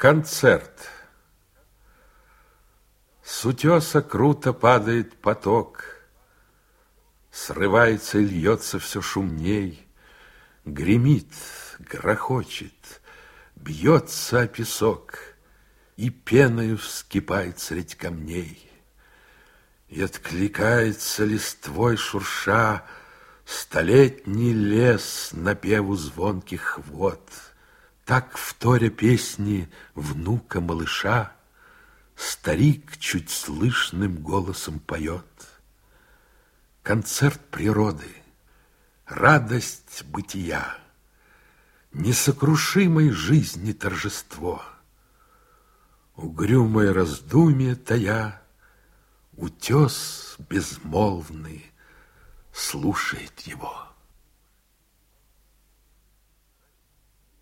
Концерт. С утеса круто падает поток, Срывается и льется все шумней, Гремит, грохочет, бьется о песок, И пеною вскипает средь камней. И откликается листвой шурша Столетний лес напеву звонких вод — так, вторя песни внука малыша, Старик чуть слышным голосом поет. Концерт природы, радость бытия, Несокрушимой жизни торжество. Угрюмое раздумье тая, Утес безмолвный слушает его.